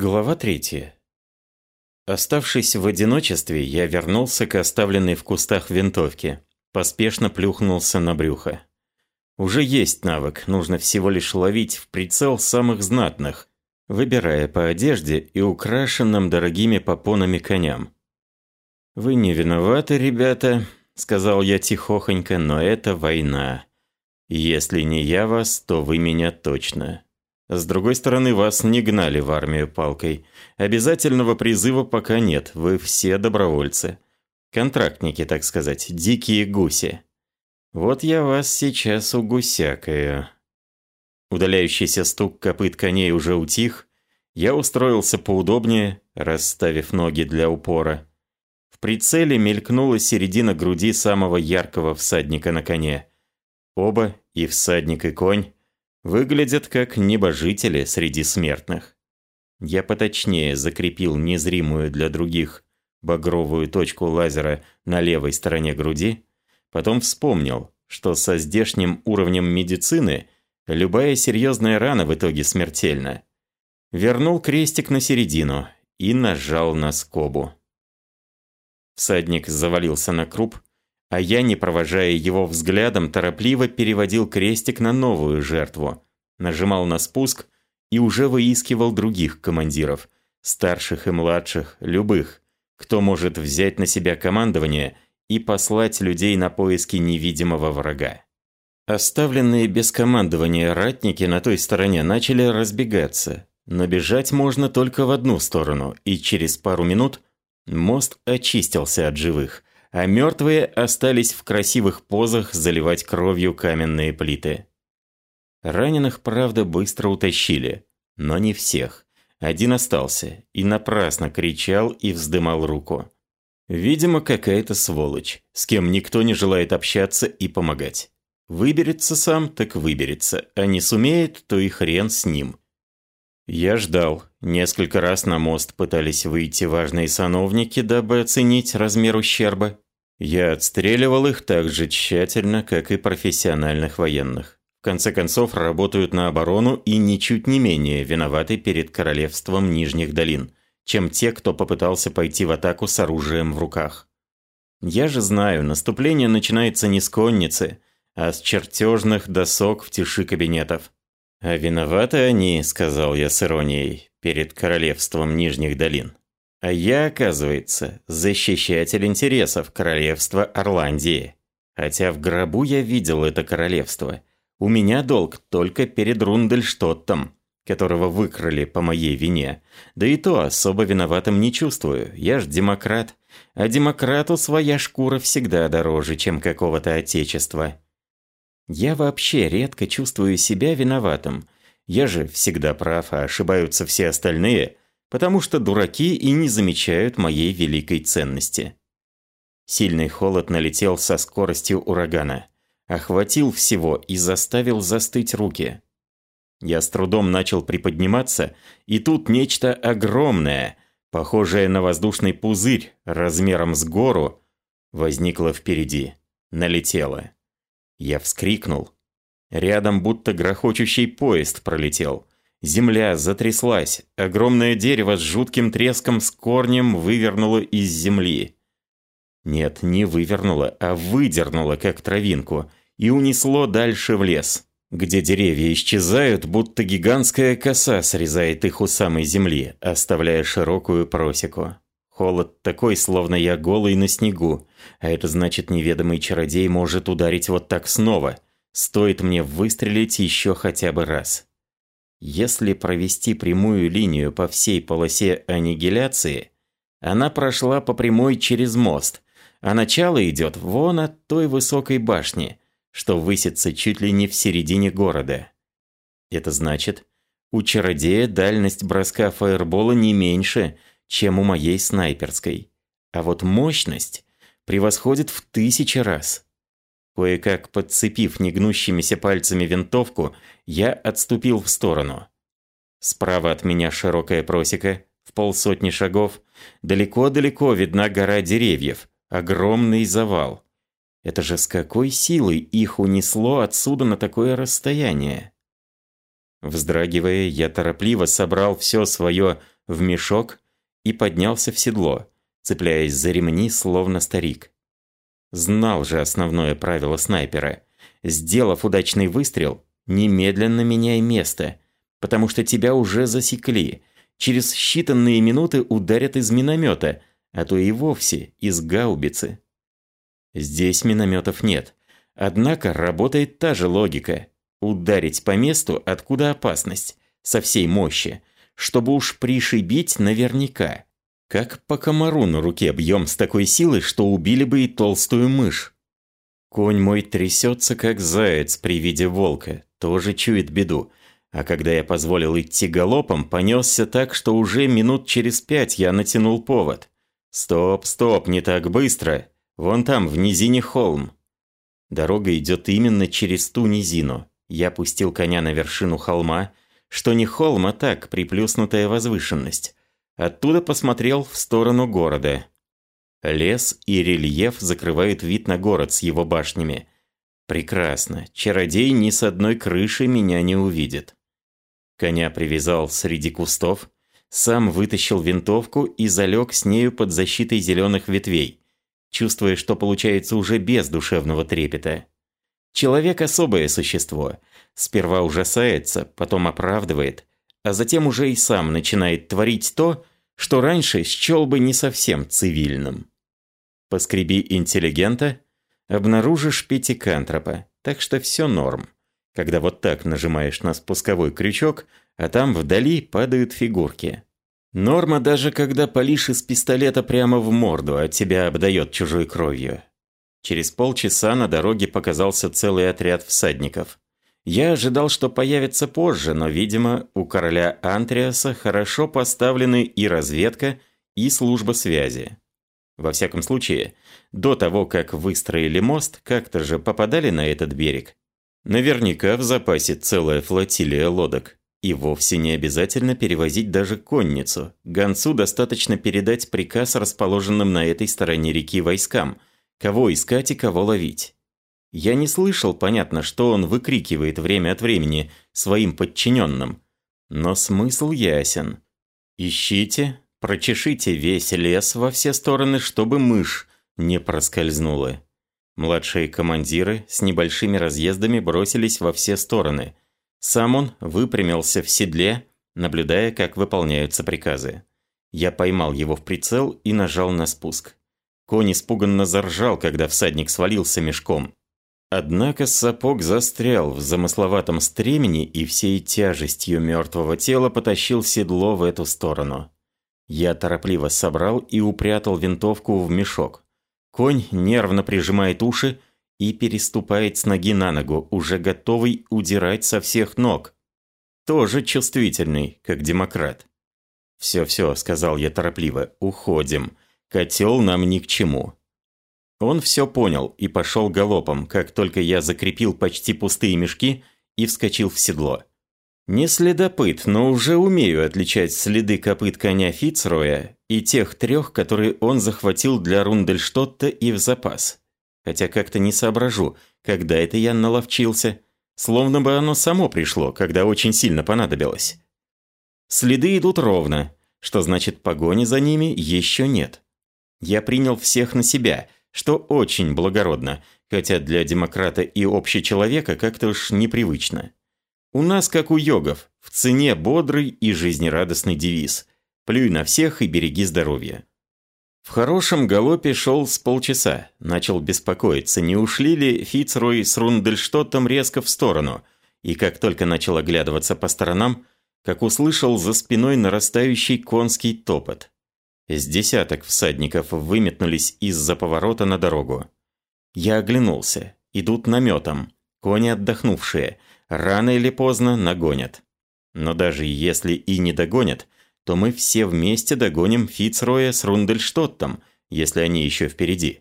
Глава третья. Оставшись в одиночестве, я вернулся к оставленной в кустах винтовке. Поспешно плюхнулся на брюхо. Уже есть навык, нужно всего лишь ловить в прицел самых знатных, выбирая по одежде и украшенным дорогими попонами коням. «Вы не виноваты, ребята», — сказал я тихохонько, — «но это война. Если не я вас, то вы меня точно». С другой стороны, вас не гнали в армию палкой. Обязательного призыва пока нет, вы все добровольцы. Контрактники, так сказать, дикие гуси. Вот я вас сейчас угусякаю. Удаляющийся стук копыт коней уже утих. Я устроился поудобнее, расставив ноги для упора. В прицеле мелькнула середина груди самого яркого всадника на коне. Оба, и всадник, и конь, выглядят как небожители среди смертных. Я поточнее закрепил незримую для других багровую точку лазера на левой стороне груди, потом вспомнил, что со здешним уровнем медицины любая серьезная рана в итоге смертельна. Вернул крестик на середину и нажал на скобу. Всадник завалился на круп, а я, не провожая его взглядом, торопливо переводил крестик на новую жертву, нажимал на спуск и уже выискивал других командиров, старших и младших, любых, кто может взять на себя командование и послать людей на поиски невидимого врага. Оставленные без командования ратники на той стороне начали разбегаться, но бежать можно только в одну сторону, и через пару минут мост очистился от живых, а мертвые остались в красивых позах заливать кровью каменные плиты. Раненых, правда, быстро утащили, но не всех. Один остался и напрасно кричал и вздымал руку. Видимо, какая-то сволочь, с кем никто не желает общаться и помогать. Выберется сам, так выберется, а не сумеет, то и хрен с ним. Я ждал. Несколько раз на мост пытались выйти важные сановники, дабы оценить размер ущерба. Я отстреливал их так же тщательно, как и профессиональных военных. В конце концов, работают на оборону и ничуть не менее виноваты перед королевством Нижних долин, чем те, кто попытался пойти в атаку с оружием в руках. Я же знаю, наступление начинается не с конницы, а с чертежных досок в тиши кабинетов. «А виноваты они», — сказал я с иронией, — «перед королевством Нижних долин». А я, оказывается, защищатель интересов королевства Орландии. Хотя в гробу я видел это королевство. У меня долг только перед Рундельштоттом, которого выкрали по моей вине. Да и то особо виноватым не чувствую. Я ж демократ. А демократу своя шкура всегда дороже, чем какого-то отечества. Я вообще редко чувствую себя виноватым. Я же всегда прав, а ошибаются все остальные, потому что дураки и не замечают моей великой ценности. Сильный холод налетел со скоростью урагана, охватил всего и заставил застыть руки. Я с трудом начал приподниматься, и тут нечто огромное, похожее на воздушный пузырь размером с гору, возникло впереди, налетело. Я вскрикнул. Рядом будто грохочущий поезд пролетел. Земля затряслась, огромное дерево с жутким треском с корнем вывернуло из земли. Нет, не вывернуло, а выдернуло, как травинку, и унесло дальше в лес, где деревья исчезают, будто гигантская коса срезает их у самой земли, оставляя широкую просеку. Холод такой, словно я голый на снегу, а это значит, неведомый чародей может ударить вот так снова. Стоит мне выстрелить еще хотя бы раз. Если провести прямую линию по всей полосе аннигиляции, она прошла по прямой через мост, а начало идет вон от той высокой башни, что высится чуть ли не в середине города. Это значит, у чародея дальность броска фаербола не меньше – чем у моей снайперской. А вот мощность превосходит в тысячи раз. Кое-как подцепив негнущимися пальцами винтовку, я отступил в сторону. Справа от меня широкая просека, в полсотни шагов. Далеко-далеко видна гора деревьев, огромный завал. Это же с какой силой их унесло отсюда на такое расстояние? Вздрагивая, я торопливо собрал все свое в мешок и поднялся в седло, цепляясь за ремни, словно старик. Знал же основное правило снайпера. Сделав удачный выстрел, немедленно меняй место, потому что тебя уже засекли. Через считанные минуты ударят из миномета, а то и вовсе из гаубицы. Здесь минометов нет. Однако работает та же логика. Ударить по месту, откуда опасность, со всей мощи, чтобы уж пришибить наверняка. Как по комару на руке бьем с такой силой, что убили бы и толстую мышь. Конь мой трясется, как заяц при виде волка, тоже чует беду. А когда я позволил идти галопом, понесся так, что уже минут через пять я натянул повод. Стоп, стоп, не так быстро. Вон там, в низине холм. Дорога идет именно через ту низину. Я пустил коня на вершину холма, что не холм, а так, приплюснутая возвышенность. Оттуда посмотрел в сторону города. Лес и рельеф закрывают вид на город с его башнями. Прекрасно. Чародей ни с одной крыши меня не увидит. Коня привязал среди кустов, сам вытащил винтовку и залег с нею под защитой зеленых ветвей, чувствуя, что получается уже без душевного трепета. Человек – особое существо. Сперва ужасается, потом оправдывает, а затем уже и сам начинает творить то, что раньше счел бы не совсем цивильным. Поскреби интеллигента, обнаружишь пятикантропа, так что все норм. Когда вот так нажимаешь на спусковой крючок, а там вдали падают фигурки. Норма даже когда палишь из пистолета прямо в морду, а тебя обдает чужой кровью. Через полчаса на дороге показался целый отряд всадников. Я ожидал, что появится позже, но, видимо, у короля Антриаса хорошо поставлены и разведка, и служба связи. Во всяком случае, до того, как выстроили мост, как-то же попадали на этот берег. Наверняка в запасе целая флотилия лодок. И вовсе не обязательно перевозить даже конницу. Гонцу достаточно передать приказ расположенным на этой стороне реки войскам, кого искать и кого ловить. Я не слышал, понятно, что он выкрикивает время от времени своим подчиненным. Но смысл ясен. Ищите, прочешите весь лес во все стороны, чтобы мышь не проскользнула. Младшие командиры с небольшими разъездами бросились во все стороны. Сам он выпрямился в седле, наблюдая, как выполняются приказы. Я поймал его в прицел и нажал на спуск. Конь испуганно заржал, когда всадник свалился мешком. Однако сапог застрял в замысловатом стремени и всей тяжестью мертвого тела потащил седло в эту сторону. Я торопливо собрал и упрятал винтовку в мешок. Конь нервно прижимает уши и переступает с ноги на ногу, уже готовый удирать со всех ног. Тоже чувствительный, как демократ. «Все-все», — сказал я торопливо, — «уходим. Котел нам ни к чему. Он все понял и пошел галопом, как только я закрепил почти пустые мешки и вскочил в седло. Не следопыт, но уже умею отличать следы копыт коня Фицроя и тех трех, которые он захватил для Рундельштотта и в запас. Хотя как-то не соображу, когда это я наловчился. Словно бы оно само пришло, когда очень сильно понадобилось. Следы идут ровно, что значит погони за ними еще нет. Я принял всех на себя – что очень благородно, хотя для демократа и общечеловека как-то уж непривычно. У нас, как у йогов, в цене бодрый и жизнерадостный девиз «Плюй на всех и береги здоровья». В хорошем галопе шел с полчаса, начал беспокоиться, не ушли ли Фицрой с Рундельштоттом резко в сторону, и как только начал оглядываться по сторонам, как услышал за спиной нарастающий конский топот. С десяток всадников выметнулись из-за поворота на дорогу. Я оглянулся. Идут наметом. Кони отдохнувшие. Рано или поздно нагонят. Но даже если и не догонят, то мы все вместе догоним Фицроя с Рундельштоттом, если они еще впереди.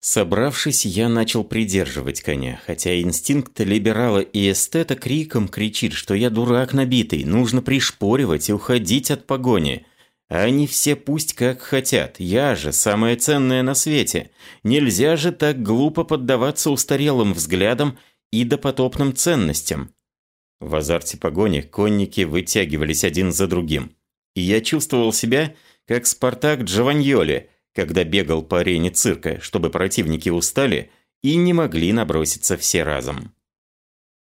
Собравшись, я начал придерживать коня, хотя инстинкт либерала и эстета криком кричит, что я дурак набитый, нужно пришпоривать и уходить от погони – они все пусть как хотят, я же самое ценное на свете. Нельзя же так глупо поддаваться устарелым взглядам и допотопным ценностям. В азарте погони конники вытягивались один за другим. И я чувствовал себя, как Спартак Джованьоли, когда бегал по арене цирка, чтобы противники устали и не могли наброситься все разом.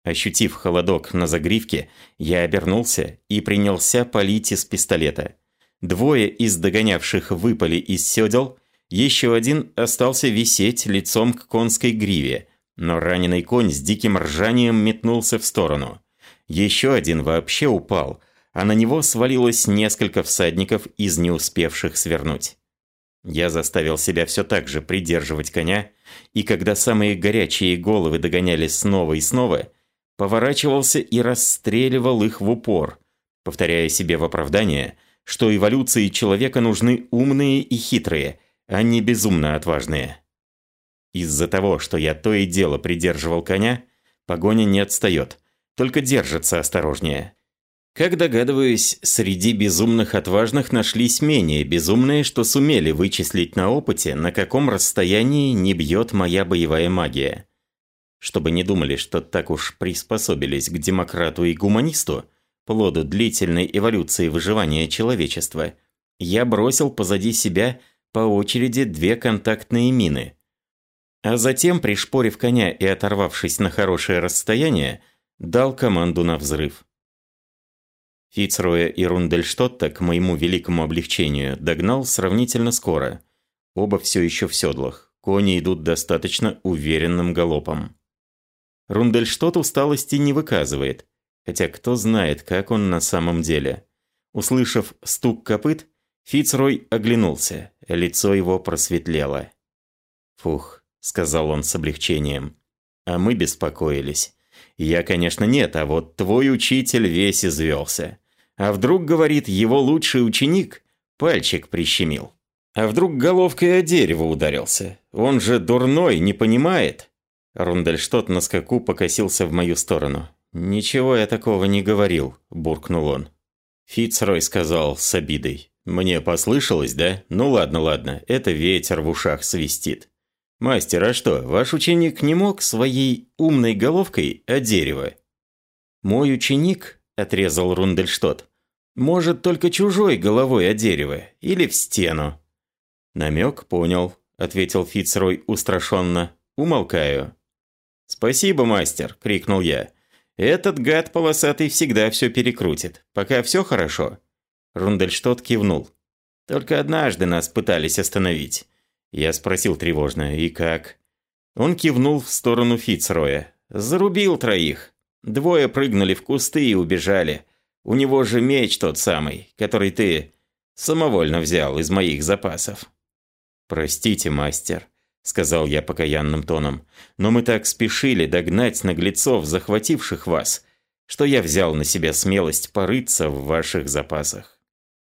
Ощутив холодок на загривке, я обернулся и принялся палить из пистолета. Двое из догонявших выпали из сёдел, еще один остался висеть лицом к конской гриве, но раненый конь с диким ржанием метнулся в сторону. Еще один вообще упал, а на него свалилось несколько всадников из не успевших свернуть. Я заставил себя все так же придерживать коня, и когда самые горячие головы догоняли снова и снова, поворачивался и расстреливал их в упор, повторяя себе в оправдание, что эволюции человека нужны умные и хитрые, а не безумно отважные. Из-за того, что я то и дело придерживал коня, погоня не отстает, только держится осторожнее. Как догадываюсь, среди безумных отважных нашлись менее безумные, что сумели вычислить на опыте, на каком расстоянии не бьет моя боевая магия. Чтобы не думали, что так уж приспособились к демократу и гуманисту, плоду длительной эволюции выживания человечества, я бросил позади себя по очереди две контактные мины. А затем, пришпорив коня и оторвавшись на хорошее расстояние, дал команду на взрыв. Фицроя и Рундельштотта, к моему великому облегчению, догнал сравнительно скоро. Оба все еще в седлах. Кони идут достаточно уверенным галопом. Рундельштот усталости не выказывает, хотя кто знает, как он на самом деле. Услышав стук копыт, Фицрой оглянулся, лицо его просветлело. «Фух», — сказал он с облегчением, — «а мы беспокоились. Я, конечно, нет, а вот твой учитель весь извелся. А вдруг, говорит, его лучший ученик пальчик прищемил? А вдруг головкой о дерево ударился? Он же дурной, не понимает. Рундельштот на скаку покосился в мою сторону. «Ничего я такого не говорил», – буркнул он. Фицрой сказал с обидой. «Мне послышалось, да? Ну ладно, ладно, это ветер в ушах свистит. Мастер, а что, ваш ученик не мог своей умной головкой о дерево?» «Мой ученик – отрезал Рундельштот. «Может, только чужой головой о дерево или в стену». «Намек понял», – ответил Фицрой устрашенно. «Умолкаю». «Спасибо, мастер!» – крикнул я. «Этот гад полосатый всегда все перекрутит. Пока все хорошо?» Рундельштот кивнул. «Только однажды нас пытались остановить». Я спросил тревожно, «И как?» Он кивнул в сторону Фицроя. «Зарубил троих. Двое прыгнули в кусты и убежали. У него же меч тот самый, который ты самовольно взял из моих запасов. «Простите, мастер», — сказал я покаянным тоном, «но мы так спешили догнать наглецов, захвативших вас, что я взял на себя смелость порыться в ваших запасах».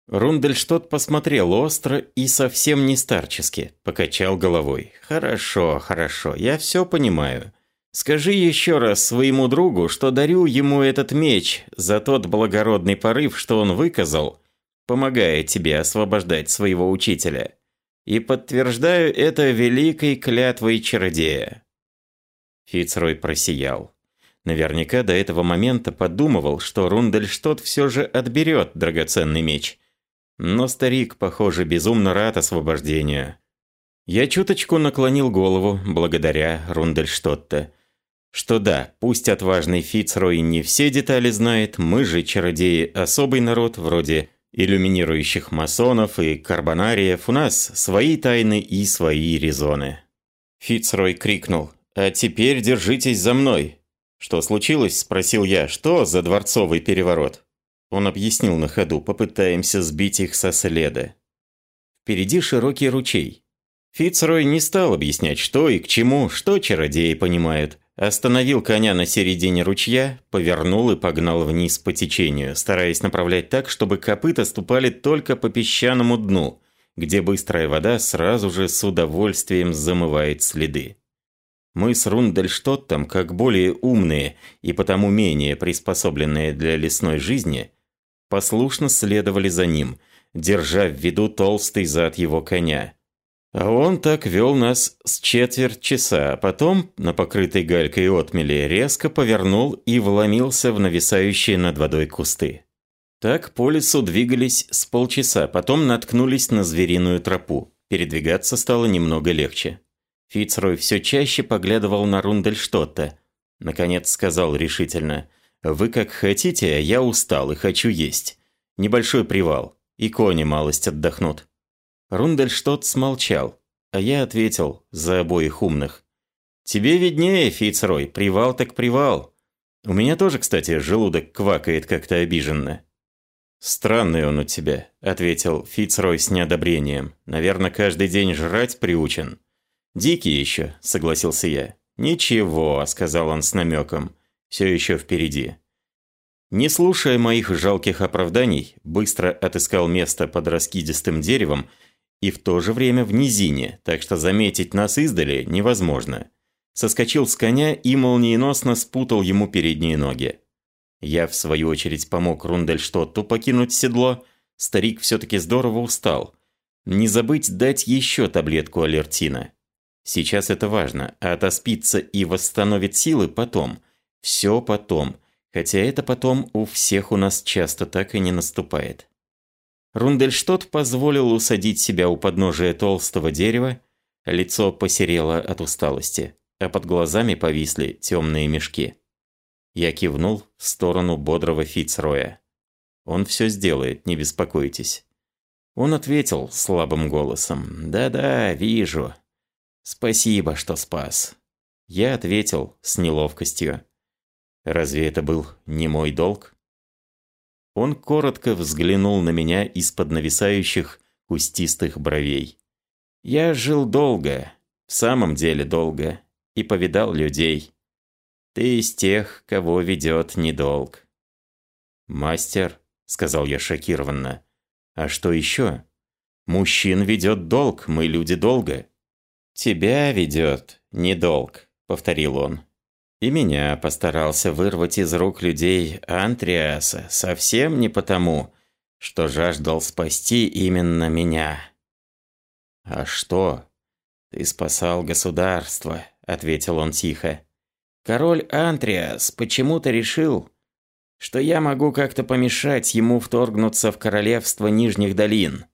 Рундельштот посмотрел остро и совсем не старчески, покачал головой. «Хорошо, хорошо, я все понимаю. Скажи еще раз своему другу, что дарю ему этот меч за тот благородный порыв, что он выказал, помогая тебе освобождать своего учителя. И подтверждаю это великой клятвой чародея». Фицрой просиял. Наверняка до этого момента подумывал, что Рундельштот все же отберет драгоценный меч. Но старик, похоже, безумно рад освобождению. Я чуточку наклонил голову, благодаря Рундельштотта что да, пусть отважный Фицрой не все детали знает, мы же, чародеи, особый народ, вроде иллюминирующих масонов и карбонариев, у нас свои тайны и свои резоны. Фицрой крикнул «А теперь держитесь за мной!» «Что случилось?» – спросил я. «Что за дворцовый переворот?» Он объяснил на ходу, попытаемся сбить их со следа. Впереди широкий ручей. Фицрой не стал объяснять, что и к чему, что чародеи понимают – Остановил коня на середине ручья, повернул и погнал вниз по течению, стараясь направлять так, чтобы копыта ступали только по песчаному дну, где быстрая вода сразу же с удовольствием замывает следы. Мы с Рундельштоттом, как более умные и потому менее приспособленные для лесной жизни, послушно следовали за ним, держа в виду толстый зад его коня – а он так вел нас с четверть часа, а потом, на покрытой галькой отмели, резко повернул и вломился в нависающие над водой кусты. Так по лесу двигались с полчаса, потом наткнулись на звериную тропу. Передвигаться стало немного легче. Фицрой все чаще поглядывал на Рундельштотта. Наконец сказал решительно, «Вы как хотите, а я устал и хочу есть. Небольшой привал, и кони малость отдохнут». Рундельштотт смолчал, а я ответил за обоих умных. «Тебе виднее, Фицрой, привал так привал. У меня тоже, кстати, желудок квакает как-то обиженно». «Странный он у тебя», — ответил Фицрой с неодобрением. «Наверное, каждый день жрать приучен». «Дикий еще», — согласился я. «Ничего», — сказал он с намеком. «Все еще впереди». Не слушая моих жалких оправданий, быстро отыскал место под раскидистым деревом и в то же время в низине, так что заметить нас издали невозможно. Соскочил с коня и молниеносно спутал ему передние ноги. Я, в свою очередь, помог Рундельштотту покинуть седло. Старик все-таки здорово устал. Не забыть дать еще таблетку алертина. Сейчас это важно, а отоспиться и восстановить силы потом. Все потом. Хотя это потом у всех у нас часто так и не наступает. Рундельштот позволил усадить себя у подножия толстого дерева, лицо посерело от усталости, а под глазами повисли темные мешки. Я кивнул в сторону бодрого Фицроя. «Он все сделает, не беспокойтесь». Он ответил слабым голосом. «Да-да, вижу. «Спасибо, что спас». Я ответил с неловкостью. «Разве это был не мой долг?» Он коротко взглянул на меня из-под нависающих кустистых бровей. «Я жил долго, в самом деле долго, и повидал людей. Ты из тех, кого ведет недолг». «Мастер», — сказал я шокированно, — «а что еще? Мужчин ведет долг, мы люди долго». «Тебя ведет недолг», — повторил он. «И меня постарался вырвать из рук людей Антриаса совсем не потому, что жаждал спасти именно меня». «А что?» «Ты спасал государство», — ответил он тихо. «Король Антриас почему-то решил, что я могу как-то помешать ему вторгнуться в королевство Нижних долин.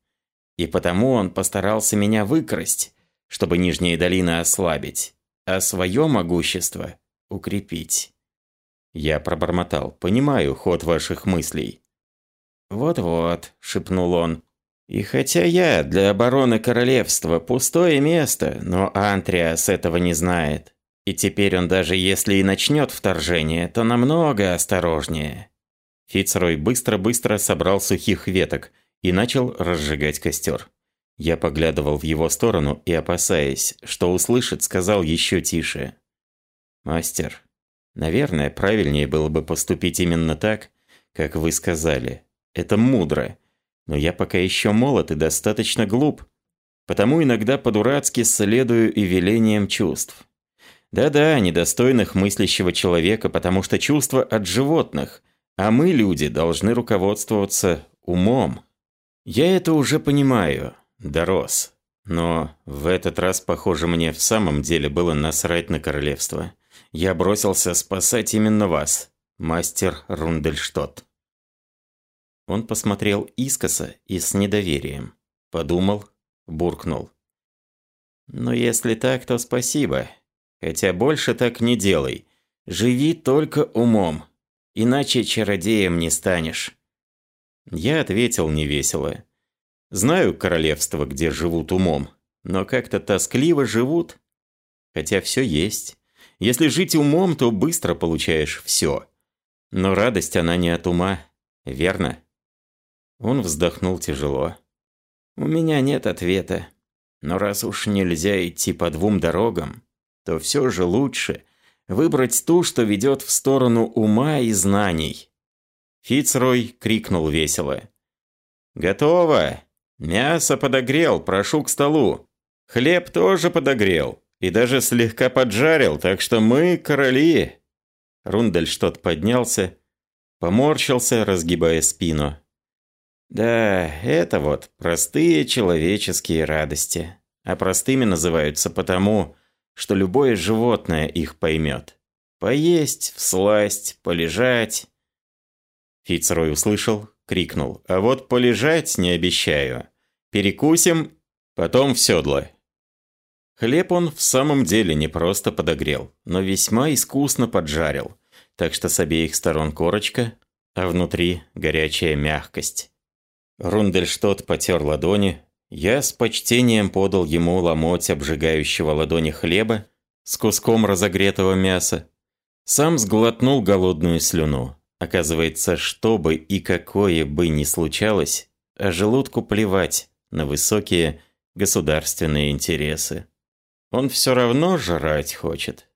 И потому он постарался меня выкрасть, чтобы Нижние долины ослабить, а свое могущество укрепить. Я пробормотал. «Понимаю ход ваших мыслей». «Вот-вот», — шепнул он. «И хотя я для обороны королевства пустое место, но Антриас этого не знает. И теперь он даже если и начнет вторжение, то намного осторожнее». Фицрой быстро-быстро собрал сухих веток и начал разжигать костер. Я поглядывал в его сторону и, опасаясь, что услышит, сказал еще тише. «Мастер, наверное, правильнее было бы поступить именно так, как вы сказали. Это мудро. Но я пока еще молод и достаточно глуп. Потому иногда по-дурацки следую и велениям чувств. Да-да, недостойных мыслящего человека, потому что чувства от животных, а мы, люди, должны руководствоваться умом. Я это уже понимаю, дорос. Но в этот раз, похоже, мне в самом деле было насрать на королевство. Я бросился спасать именно вас, мастер Рундельштот. Он посмотрел искоса и с недоверием. Подумал, буркнул. «Ну, если так, то спасибо. Хотя больше так не делай. Живи только умом, иначе чародеем не станешь». Я ответил невесело. Знаю королевство, где живут умом, но как-то тоскливо живут. Хотя все есть. Если жить умом, то быстро получаешь все. Но радость она не от ума, верно? Он вздохнул тяжело. У меня нет ответа. Но раз уж нельзя идти по двум дорогам, то все же лучше выбрать ту, что ведет в сторону ума и знаний. Фицрой крикнул весело. «Готово!» Мясо подогрел, прошу к столу. Хлеб тоже подогрел. И даже слегка поджарил, так что мы короли. Рундельштот поднялся, поморщился, разгибая спину. Да, это вот простые человеческие радости. А простыми называются потому, что любое животное их поймет. Поесть, всласть, полежать. Фицрой услышал, крикнул. «А вот полежать не обещаю. Перекусим, потом в седло». Хлеб он в самом деле не просто подогрел, но весьма искусно поджарил, так что с обеих сторон корочка, а внутри горячая мягкость. Рундельштот потер ладони, я с почтением подал ему ломоть обжигающего ладони хлеба с куском разогретого мяса. Сам сглотнул голодную слюну. Оказывается, что бы и какое бы ни случалось, а желудку плевать на высокие государственные интересы. Он все равно жрать хочет.